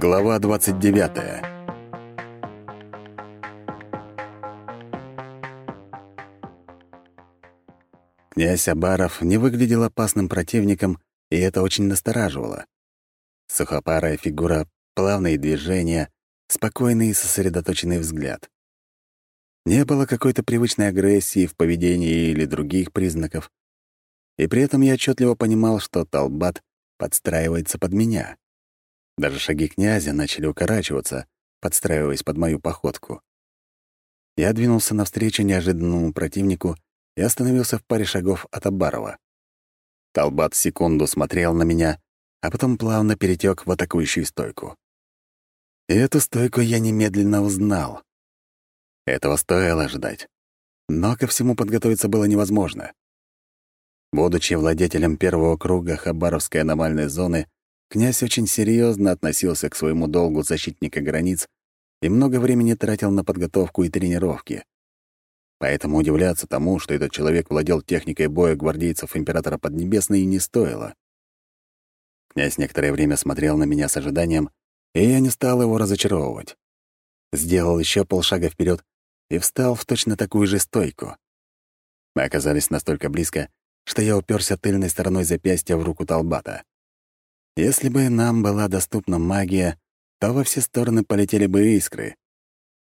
Глава 29 Князь Абаров не выглядел опасным противником, и это очень настораживало. Сухопарая фигура, плавные движения, спокойный и сосредоточенный взгляд. Не было какой-то привычной агрессии в поведении или других признаков. И при этом я отчетливо понимал, что Талбат подстраивается под меня. Даже шаги князя начали укорачиваться, подстраиваясь под мою походку. Я двинулся навстречу неожиданному противнику и остановился в паре шагов от Абарова. Талбат секунду смотрел на меня, а потом плавно перетек в атакующую стойку. И эту стойку я немедленно узнал. Этого стоило ждать. Но ко всему подготовиться было невозможно. Будучи владетелем первого круга Хабаровской аномальной зоны, Князь очень серьезно относился к своему долгу защитника границ и много времени тратил на подготовку и тренировки. Поэтому удивляться тому, что этот человек владел техникой боя гвардейцев императора Поднебесной, не стоило. Князь некоторое время смотрел на меня с ожиданием, и я не стал его разочаровывать. Сделал еще полшага вперед и встал в точно такую же стойку. Мы оказались настолько близко, что я уперся тыльной стороной запястья в руку Талбата. Если бы нам была доступна магия, то во все стороны полетели бы искры.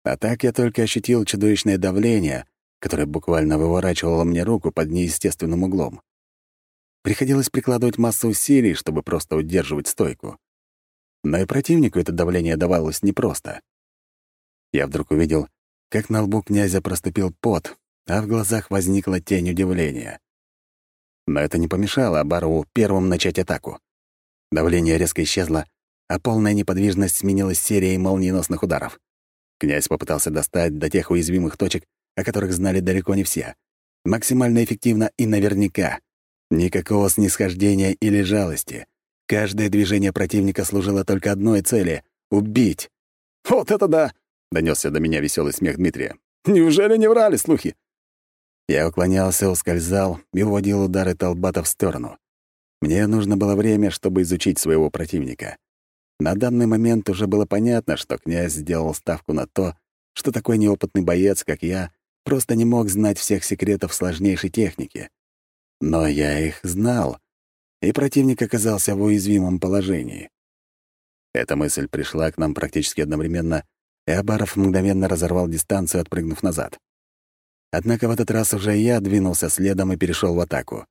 А так я только ощутил чудовищное давление, которое буквально выворачивало мне руку под неестественным углом. Приходилось прикладывать массу усилий, чтобы просто удерживать стойку. Но и противнику это давление давалось непросто. Я вдруг увидел, как на лбу князя проступил пот, а в глазах возникла тень удивления. Но это не помешало Абарову первым начать атаку. Давление резко исчезло, а полная неподвижность сменилась серией молниеносных ударов. Князь попытался достать до тех уязвимых точек, о которых знали далеко не все. Максимально эффективно и наверняка. Никакого снисхождения или жалости. Каждое движение противника служило только одной цели — убить. «Вот это да!» — донесся до меня веселый смех Дмитрия. «Неужели не врали слухи?» Я уклонялся, ускользал и уводил удары Талбата в сторону. Мне нужно было время, чтобы изучить своего противника. На данный момент уже было понятно, что князь сделал ставку на то, что такой неопытный боец, как я, просто не мог знать всех секретов сложнейшей техники. Но я их знал, и противник оказался в уязвимом положении. Эта мысль пришла к нам практически одновременно, и Абаров мгновенно разорвал дистанцию, отпрыгнув назад. Однако в этот раз уже я двинулся следом и перешел в атаку.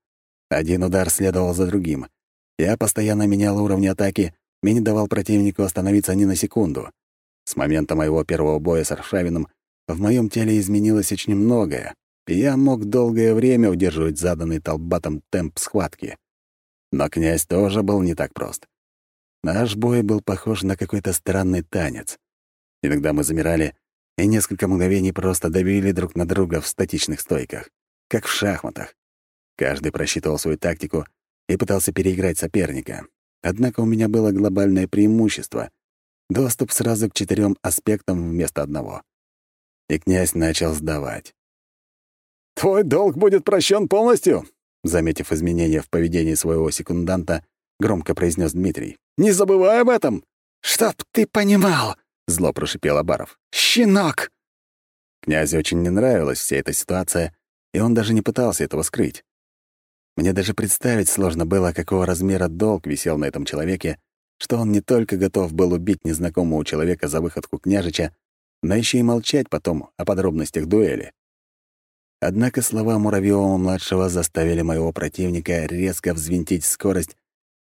Один удар следовал за другим. Я постоянно менял уровни атаки и не давал противнику остановиться ни на секунду. С момента моего первого боя с Аршавиным в моем теле изменилось очень многое, и я мог долгое время удерживать заданный толбатом темп схватки. Но князь тоже был не так прост. Наш бой был похож на какой-то странный танец. Иногда мы замирали и несколько мгновений просто давили друг на друга в статичных стойках, как в шахматах. Каждый просчитывал свою тактику и пытался переиграть соперника. Однако у меня было глобальное преимущество — доступ сразу к четырем аспектам вместо одного. И князь начал сдавать. «Твой долг будет прощен полностью», заметив изменения в поведении своего секунданта, громко произнес Дмитрий. «Не забывай об этом!» «Чтоб ты понимал!» — зло прошипел Абаров. «Щенок!» Князю очень не нравилась вся эта ситуация, и он даже не пытался этого скрыть. Мне даже представить сложно было, какого размера долг висел на этом человеке, что он не только готов был убить незнакомого человека за выходку княжича, но еще и молчать потом о подробностях дуэли. Однако слова Муравьева-младшего заставили моего противника резко взвинтить скорость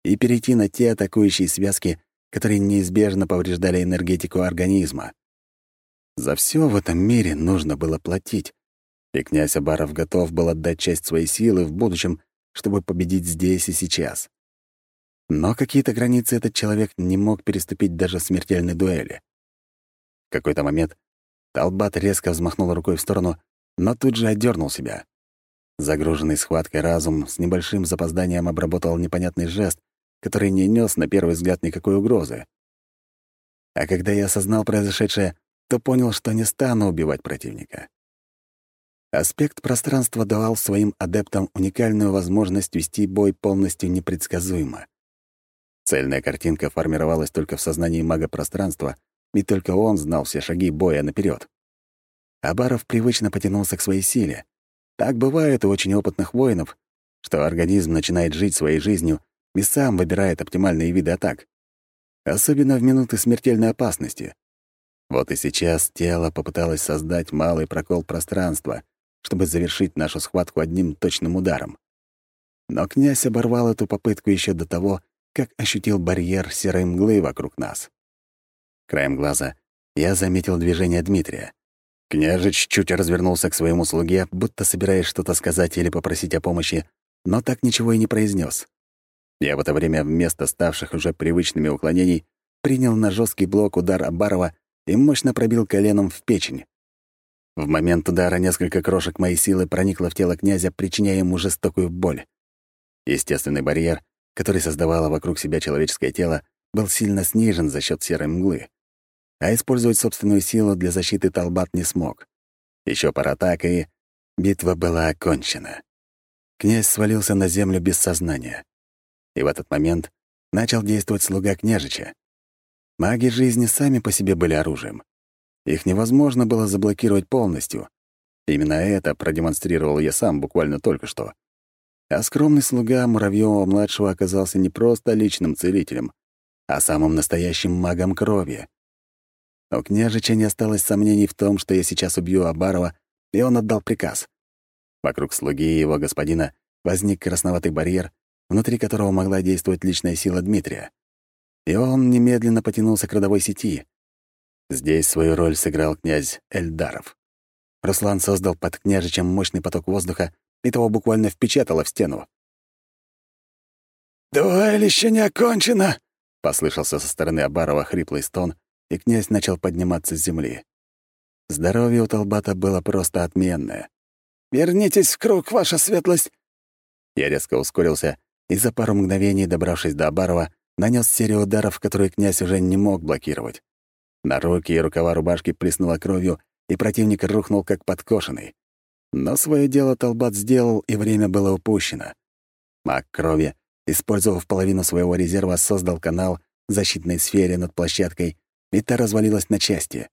и перейти на те атакующие связки, которые неизбежно повреждали энергетику организма. За все в этом мире нужно было платить, и князь Абаров готов был отдать часть своей силы в будущем чтобы победить здесь и сейчас. Но какие-то границы этот человек не мог переступить даже в смертельной дуэли. В какой-то момент Талбат резко взмахнул рукой в сторону, но тут же отдернул себя. Загруженный схваткой разум с небольшим запозданием обработал непонятный жест, который не нес на первый взгляд никакой угрозы. А когда я осознал произошедшее, то понял, что не стану убивать противника. Аспект пространства давал своим адептам уникальную возможность вести бой полностью непредсказуемо. Цельная картинка формировалась только в сознании мага пространства, и только он знал все шаги боя наперед. Абаров привычно потянулся к своей силе. Так бывает у очень опытных воинов, что организм начинает жить своей жизнью и сам выбирает оптимальные виды атак. Особенно в минуты смертельной опасности. Вот и сейчас тело попыталось создать малый прокол пространства, чтобы завершить нашу схватку одним точным ударом. Но князь оборвал эту попытку еще до того, как ощутил барьер серой мглы вокруг нас. Краем глаза я заметил движение Дмитрия. Княжич чуть развернулся к своему слуге, будто собираясь что-то сказать или попросить о помощи, но так ничего и не произнес. Я в это время вместо ставших уже привычными уклонений принял на жесткий блок удар Абарова и мощно пробил коленом в печень. В момент удара несколько крошек моей силы проникло в тело князя, причиняя ему жестокую боль. Естественный барьер, который создавало вокруг себя человеческое тело, был сильно снижен за счет серой мглы. А использовать собственную силу для защиты Талбат не смог. Еще пара атак, и битва была окончена. Князь свалился на землю без сознания. И в этот момент начал действовать слуга княжича. Маги жизни сами по себе были оружием. Их невозможно было заблокировать полностью. Именно это продемонстрировал я сам буквально только что. А скромный слуга Муравьева-младшего оказался не просто личным целителем, а самым настоящим магом крови. У княжича не осталось сомнений в том, что я сейчас убью Абарова, и он отдал приказ. Вокруг слуги и его господина возник красноватый барьер, внутри которого могла действовать личная сила Дмитрия. И он немедленно потянулся к родовой сети. Здесь свою роль сыграл князь Эльдаров. Руслан создал под княжичем мощный поток воздуха, и того буквально впечатало в стену. «Дуэль еще не окончена!» — послышался со стороны Абарова хриплый стон, и князь начал подниматься с земли. Здоровье у Толбата было просто отменное. «Вернитесь в круг, ваша светлость!» Я резко ускорился и за пару мгновений, добравшись до Абарова, нанес серию ударов, которые князь уже не мог блокировать. На руки и рукава рубашки плеснула кровью, и противник рухнул как подкошенный. Но свое дело Толбат сделал, и время было упущено. Маг крови, использовав половину своего резерва, создал канал в защитной сфере над площадкой, и та развалилась на части.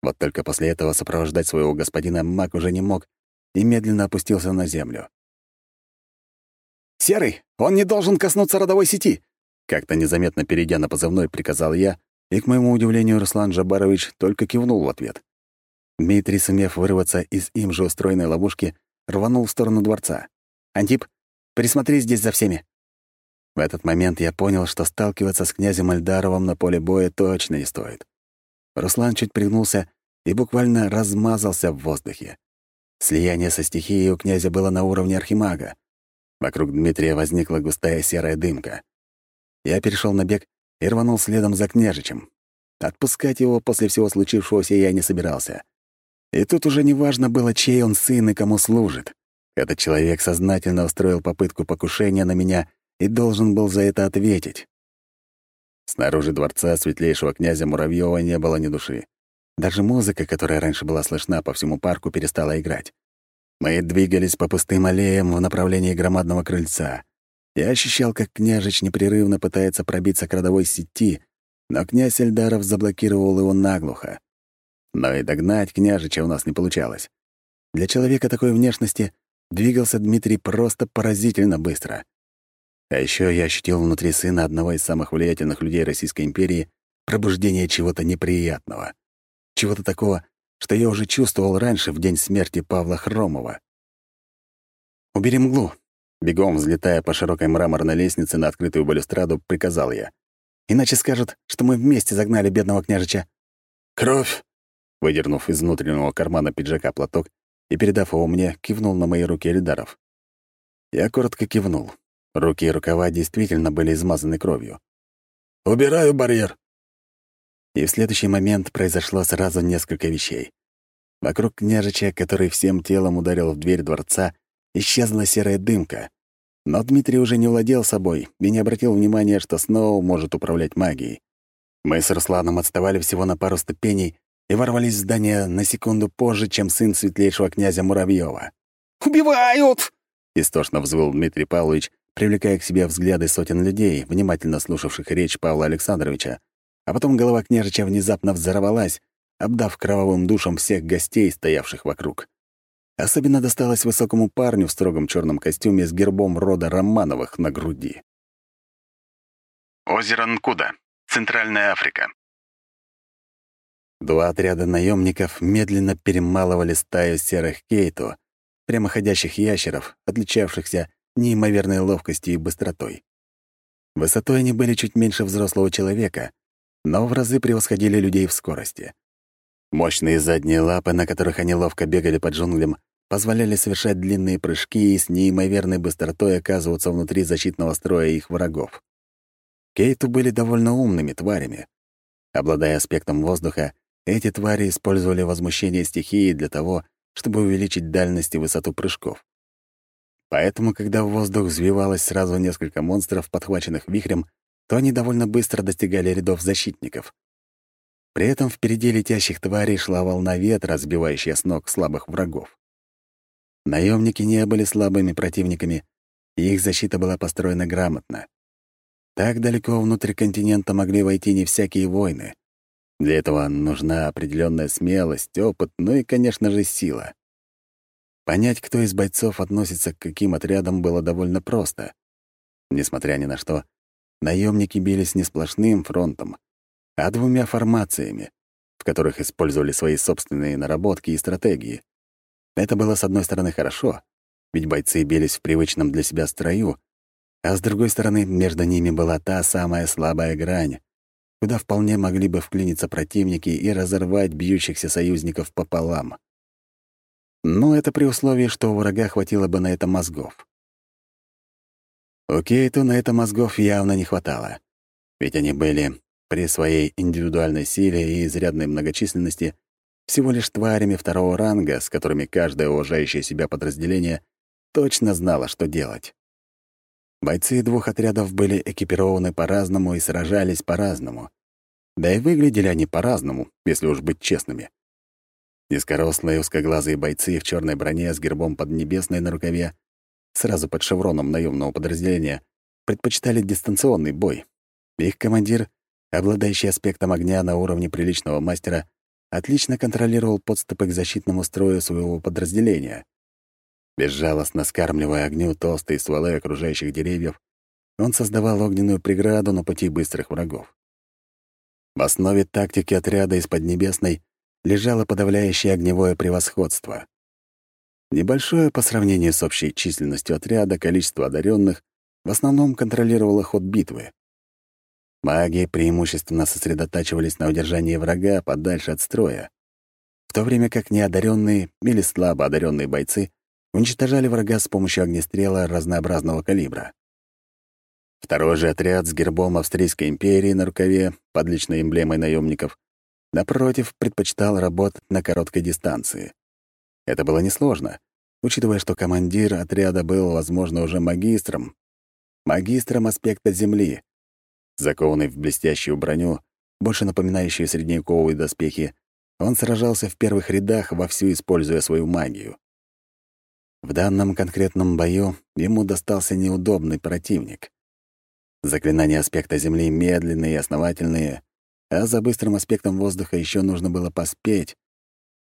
Вот только после этого сопровождать своего господина маг уже не мог и медленно опустился на землю. «Серый, он не должен коснуться родовой сети!» Как-то незаметно перейдя на позывной, приказал я, и, к моему удивлению, Руслан Жабарович только кивнул в ответ. Дмитрий, сумев вырваться из им же устроенной ловушки, рванул в сторону дворца. «Антип, присмотри здесь за всеми!» В этот момент я понял, что сталкиваться с князем Альдаровым на поле боя точно не стоит. Руслан чуть пригнулся и буквально размазался в воздухе. Слияние со стихией у князя было на уровне архимага. Вокруг Дмитрия возникла густая серая дымка. Я перешел на бег и рванул следом за княжичем. Отпускать его после всего случившегося я не собирался. И тут уже не важно было, чей он сын и кому служит. Этот человек сознательно устроил попытку покушения на меня и должен был за это ответить. Снаружи дворца светлейшего князя Муравьева не было ни души. Даже музыка, которая раньше была слышна по всему парку, перестала играть. Мы двигались по пустым аллеям в направлении громадного крыльца. Я ощущал, как княжич непрерывно пытается пробиться к родовой сети, но князь Эльдаров заблокировал его наглухо. Но и догнать княжича у нас не получалось. Для человека такой внешности двигался Дмитрий просто поразительно быстро. А еще я ощутил внутри сына одного из самых влиятельных людей Российской империи пробуждение чего-то неприятного. Чего-то такого, что я уже чувствовал раньше, в день смерти Павла Хромова. «Убери мглу!» Бегом, взлетая по широкой мраморной лестнице на открытую балюстраду, приказал я. «Иначе скажут, что мы вместе загнали бедного княжича». «Кровь!» Выдернув из внутреннего кармана пиджака платок и передав его мне, кивнул на мои руки Эльдаров. Я коротко кивнул. Руки и рукава действительно были измазаны кровью. «Убираю барьер!» И в следующий момент произошло сразу несколько вещей. Вокруг княжича, который всем телом ударил в дверь дворца, исчезла серая дымка. Но Дмитрий уже не владел собой и не обратил внимания, что снова может управлять магией. Мы с Русланом отставали всего на пару ступеней и ворвались в здание на секунду позже, чем сын светлейшего князя Муравьева. «Убивают!» — истошно взвыл Дмитрий Павлович, привлекая к себе взгляды сотен людей, внимательно слушавших речь Павла Александровича, а потом голова княжича внезапно взорвалась, обдав кровавым душем всех гостей, стоявших вокруг. Особенно досталось высокому парню в строгом черном костюме с гербом рода Романовых на груди. Озеро Нкуда, Центральная Африка. Два отряда наемников медленно перемалывали стаю серых кейту, прямоходящих ящеров, отличавшихся неимоверной ловкостью и быстротой. Высотой они были чуть меньше взрослого человека, но в разы превосходили людей в скорости. Мощные задние лапы, на которых они ловко бегали по джунглям, позволяли совершать длинные прыжки и с неимоверной быстротой оказываться внутри защитного строя их врагов. Кейту были довольно умными тварями. Обладая аспектом воздуха, эти твари использовали возмущение стихии для того, чтобы увеличить дальность и высоту прыжков. Поэтому, когда в воздух взвивалось сразу несколько монстров, подхваченных вихрем, то они довольно быстро достигали рядов защитников. При этом впереди летящих тварей шла волна ветра, сбивающая с ног слабых врагов. Наемники не были слабыми противниками, и их защита была построена грамотно. Так далеко внутрь континента могли войти не всякие войны. Для этого нужна определенная смелость, опыт, ну и, конечно же, сила. Понять, кто из бойцов относится к каким отрядам, было довольно просто. Несмотря ни на что, наемники бились не сплошным фронтом, а двумя формациями, в которых использовали свои собственные наработки и стратегии. Это было, с одной стороны, хорошо, ведь бойцы бились в привычном для себя строю, а с другой стороны, между ними была та самая слабая грань, куда вполне могли бы вклиниться противники и разорвать бьющихся союзников пополам. Но это при условии, что у врага хватило бы на это мозгов. У Кейту на это мозгов явно не хватало, ведь они были при своей индивидуальной силе и изрядной многочисленности всего лишь тварями второго ранга, с которыми каждое уважающее себя подразделение точно знало, что делать. Бойцы двух отрядов были экипированы по-разному и сражались по-разному. Да и выглядели они по-разному, если уж быть честными. Низкорослые узкоглазые бойцы в черной броне с гербом поднебесной на рукаве, сразу под шевроном наемного подразделения, предпочитали дистанционный бой. Их командир, обладающий аспектом огня на уровне приличного мастера, отлично контролировал подступы к защитному строю своего подразделения. Безжалостно скармливая огню толстые стволы окружающих деревьев, он создавал огненную преграду на пути быстрых врагов. В основе тактики отряда из Поднебесной лежало подавляющее огневое превосходство. Небольшое по сравнению с общей численностью отряда количество одаренных в основном контролировало ход битвы. Маги преимущественно сосредотачивались на удержании врага подальше от строя, в то время как неодаренные или слабо одаренные бойцы уничтожали врага с помощью огнестрела разнообразного калибра. Второй же отряд с гербом Австрийской империи на рукаве, под личной эмблемой наемников, напротив, предпочитал работать на короткой дистанции. Это было несложно, учитывая, что командир отряда был, возможно, уже магистром. Магистром аспекта Земли. Закованный в блестящую броню, больше напоминающую средневековые доспехи, он сражался в первых рядах, вовсю используя свою магию. В данном конкретном бою ему достался неудобный противник. Заклинания аспекта Земли медленные и основательные, а за быстрым аспектом воздуха еще нужно было поспеть.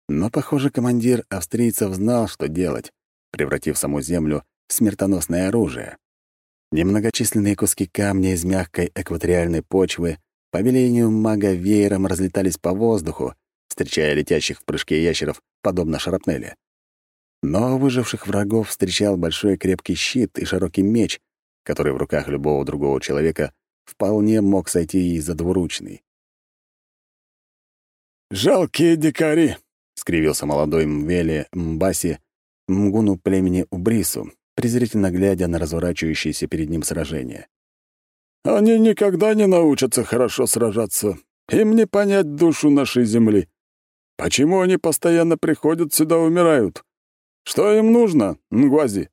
Но, похоже, командир австрийцев знал, что делать, превратив саму Землю в смертоносное оружие. Немногочисленные куски камня из мягкой экваториальной почвы по велению мага веером разлетались по воздуху, встречая летящих в прыжке ящеров, подобно шарапнели. Но выживших врагов встречал большой крепкий щит и широкий меч, который в руках любого другого человека вполне мог сойти и за двуручный. «Жалкие дикари!» — скривился молодой Мвели Мбаси, мгуну племени Убрису, презрительно глядя на разворачивающееся перед ним сражение. «Они никогда не научатся хорошо сражаться. Им не понять душу нашей земли. Почему они постоянно приходят сюда умирают? Что им нужно, Нгвази?»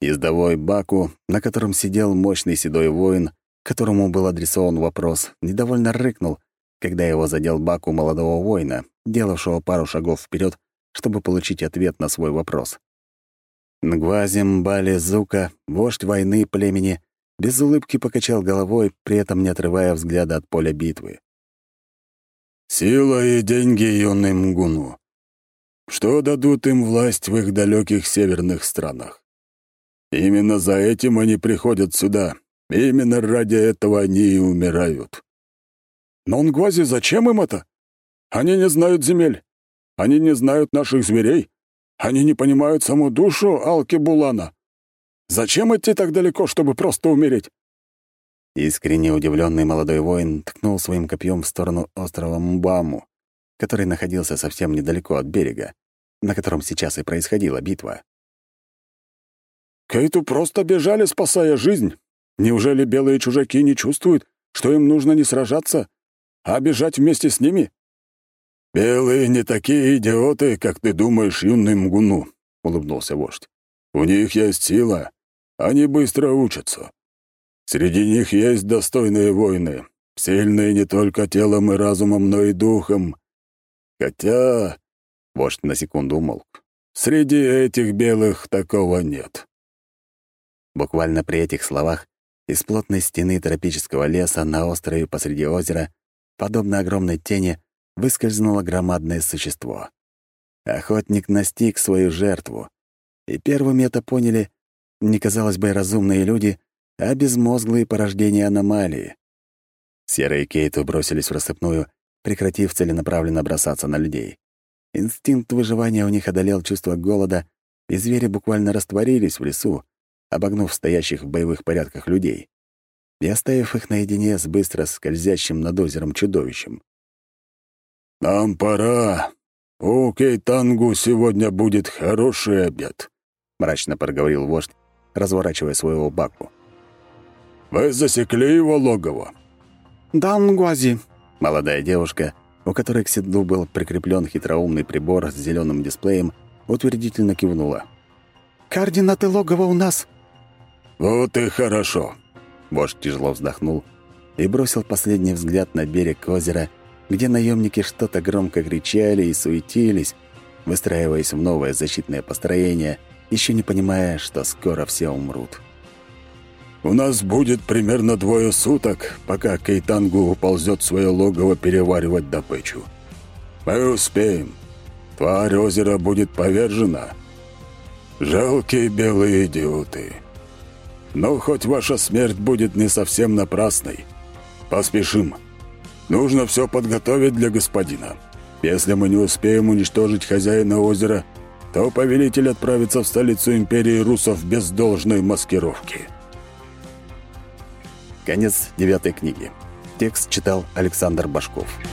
Ездовой Баку, на котором сидел мощный седой воин, которому был адресован вопрос, недовольно рыкнул, когда его задел Баку молодого воина, делавшего пару шагов вперед, чтобы получить ответ на свой вопрос. Нгвазим Бали Зука, вождь войны племени, без улыбки покачал головой, при этом не отрывая взгляда от поля битвы. «Сила и деньги юный Мгуну. Что дадут им власть в их далеких северных странах? Именно за этим они приходят сюда. Именно ради этого они и умирают. Но Нгвази, зачем им это? Они не знают земель. Они не знают наших зверей. Они не понимают саму душу Алки Булана. Зачем идти так далеко, чтобы просто умереть?» Искренне удивленный молодой воин ткнул своим копьем в сторону острова Мбаму, который находился совсем недалеко от берега, на котором сейчас и происходила битва. «Кейту просто бежали, спасая жизнь. Неужели белые чужаки не чувствуют, что им нужно не сражаться, а бежать вместе с ними?» «Белые не такие идиоты, как ты думаешь, юный Мгуну», — улыбнулся вождь. «У них есть сила. Они быстро учатся. Среди них есть достойные воины, сильные не только телом и разумом, но и духом. Хотя...» — вождь на секунду умолк. «Среди этих белых такого нет». Буквально при этих словах из плотной стены тропического леса на острове посреди озера, подобно огромной тени, выскользнуло громадное существо. Охотник настиг свою жертву. И первыми это поняли не, казалось бы, разумные люди, а безмозглые порождения аномалии. Серые и Кейту бросились в рассыпную, прекратив целенаправленно бросаться на людей. Инстинкт выживания у них одолел чувство голода, и звери буквально растворились в лесу, обогнув стоящих в боевых порядках людей и оставив их наедине с быстро скользящим над озером чудовищем. «Нам пора. У Кейтангу сегодня будет хороший обед», — мрачно проговорил вождь, разворачивая своего баку. «Вы засекли его логово?» «Да, Нгуази», — молодая девушка, у которой к седлу был прикреплен хитроумный прибор с зеленым дисплеем, утвердительно кивнула. «Координаты логова у нас». «Вот и хорошо». Вождь тяжело вздохнул и бросил последний взгляд на берег озера, где наемники что-то громко кричали и суетились, выстраиваясь в новое защитное построение, еще не понимая, что скоро все умрут. «У нас будет примерно двое суток, пока Кейтангу уползет в свое логово переваривать добычу. Мы успеем. Тварь озера будет повержена. Жалкие белые идиоты. Но хоть ваша смерть будет не совсем напрасной. Поспешим». Нужно все подготовить для господина. Если мы не успеем уничтожить хозяина озера, то повелитель отправится в столицу империи русов без должной маскировки. Конец девятой книги. Текст читал Александр Башков.